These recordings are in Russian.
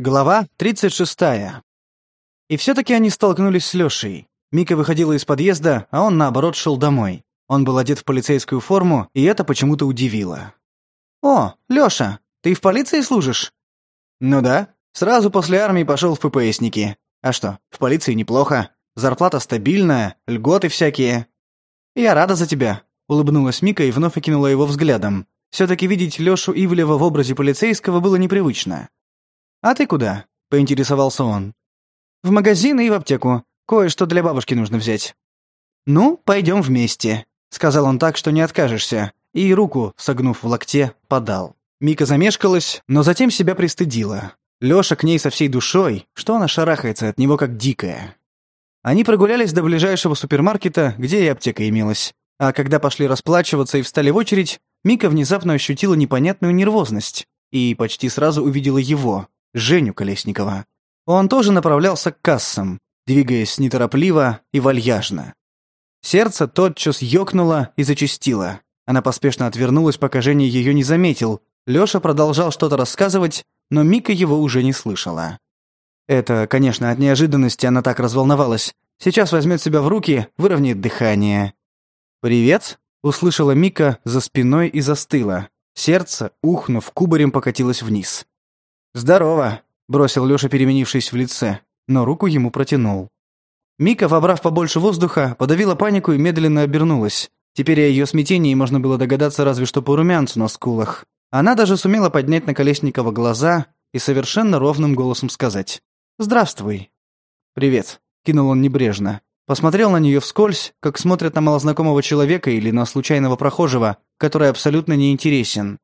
Глава 36. И все-таки они столкнулись с Лешей. Мика выходила из подъезда, а он, наоборот, шел домой. Он был одет в полицейскую форму, и это почему-то удивило. «О, Леша, ты в полиции служишь?» «Ну да. Сразу после армии пошел в ППСники. А что, в полиции неплохо. Зарплата стабильная, льготы всякие». «Я рада за тебя», — улыбнулась Мика и вновь окинула его взглядом. Все-таки видеть Лешу Ивлева в образе полицейского было непривычно. «А ты куда?» — поинтересовался он. «В магазин и в аптеку. Кое-что для бабушки нужно взять». «Ну, пойдем вместе», — сказал он так, что не откажешься, и руку, согнув в локте, подал. Мика замешкалась, но затем себя пристыдила. Лёша к ней со всей душой, что она шарахается от него как дикая. Они прогулялись до ближайшего супермаркета, где и аптека имелась. А когда пошли расплачиваться и встали в очередь, Мика внезапно ощутила непонятную нервозность и почти сразу увидела его, Женю Колесникова. Он тоже направлялся к кассам, двигаясь неторопливо и вальяжно. Сердце тотчас ёкнуло и зачастило. Она поспешно отвернулась, пока Женя ее не заметил. Лёша продолжал что-то рассказывать, но Мика его уже не слышала. Это, конечно, от неожиданности она так разволновалась. Сейчас возьмет себя в руки, выровняет дыхание. «Привет!» — услышала Мика за спиной и застыла. Сердце, ухнув кубарем, покатилось вниз. «Здорово», — бросил Лёша, переменившись в лице, но руку ему протянул. Мика, вобрав побольше воздуха, подавила панику и медленно обернулась. Теперь о её смятении можно было догадаться разве что по румянцу на скулах. Она даже сумела поднять на Колесникова глаза и совершенно ровным голосом сказать «Здравствуй». «Привет», — кинул он небрежно. Посмотрел на неё вскользь, как смотрят на малознакомого человека или на случайного прохожего, который абсолютно неинтересен.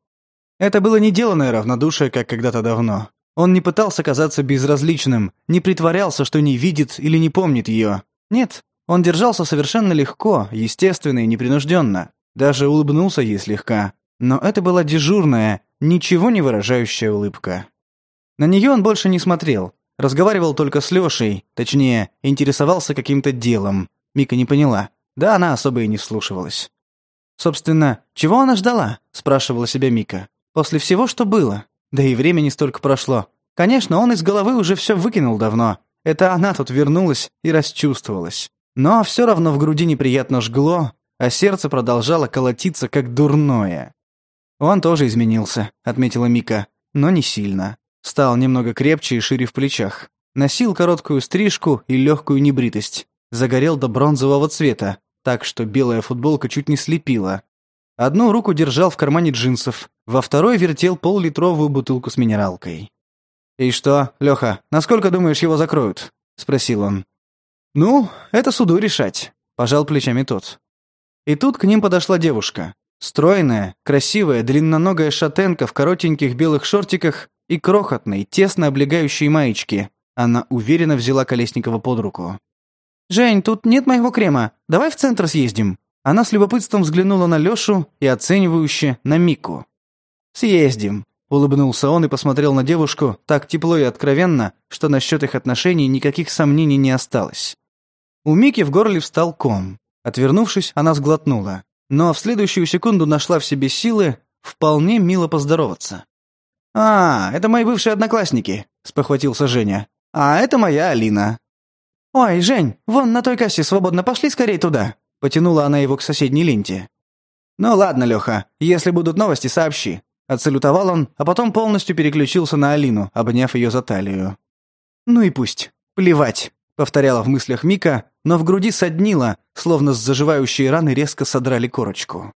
Это было не деланное равнодушие, как когда-то давно. Он не пытался казаться безразличным, не притворялся, что не видит или не помнит ее. Нет, он держался совершенно легко, естественно и непринужденно. Даже улыбнулся ей слегка. Но это была дежурная, ничего не выражающая улыбка. На нее он больше не смотрел. Разговаривал только с Лешей, точнее, интересовался каким-то делом. Мика не поняла. Да, она особо и не вслушивалась. Собственно, чего она ждала? спрашивала себя Мика. После всего, что было. Да и времени столько прошло. Конечно, он из головы уже все выкинул давно. Это она тут вернулась и расчувствовалась. Но все равно в груди неприятно жгло, а сердце продолжало колотиться, как дурное. «Он тоже изменился», — отметила Мика, — «но не сильно. Стал немного крепче и шире в плечах. Носил короткую стрижку и легкую небритость. Загорел до бронзового цвета, так что белая футболка чуть не слепила. Одну руку держал в кармане джинсов, во второй вертел поллитровую бутылку с минералкой. «И что, Лёха, насколько, думаешь, его закроют?» — спросил он. «Ну, это суду решать», — пожал плечами тот. И тут к ним подошла девушка. Стройная, красивая, длинноногая шатенка в коротеньких белых шортиках и крохотной, тесно облегающей маечке. Она уверенно взяла Колесникова под руку. «Жень, тут нет моего крема. Давай в центр съездим», она с любопытством взглянула на Лёшу и оценивающе на Мику. «Съездим», — улыбнулся он и посмотрел на девушку так тепло и откровенно, что насчет их отношений никаких сомнений не осталось. У Мики в горле встал ком. Отвернувшись, она сглотнула, но в следующую секунду нашла в себе силы вполне мило поздороваться. «А, это мои бывшие одноклассники», — спохватился Женя. «А это моя Алина». «Ой, Жень, вон на той кассе свободно, пошли скорее туда», Потянула она его к соседней ленте. «Ну ладно, Леха, если будут новости, сообщи». Отсалютовал он, а потом полностью переключился на Алину, обняв ее за талию. «Ну и пусть. Плевать», — повторяла в мыслях Мика, но в груди соднила, словно с заживающей раны резко содрали корочку.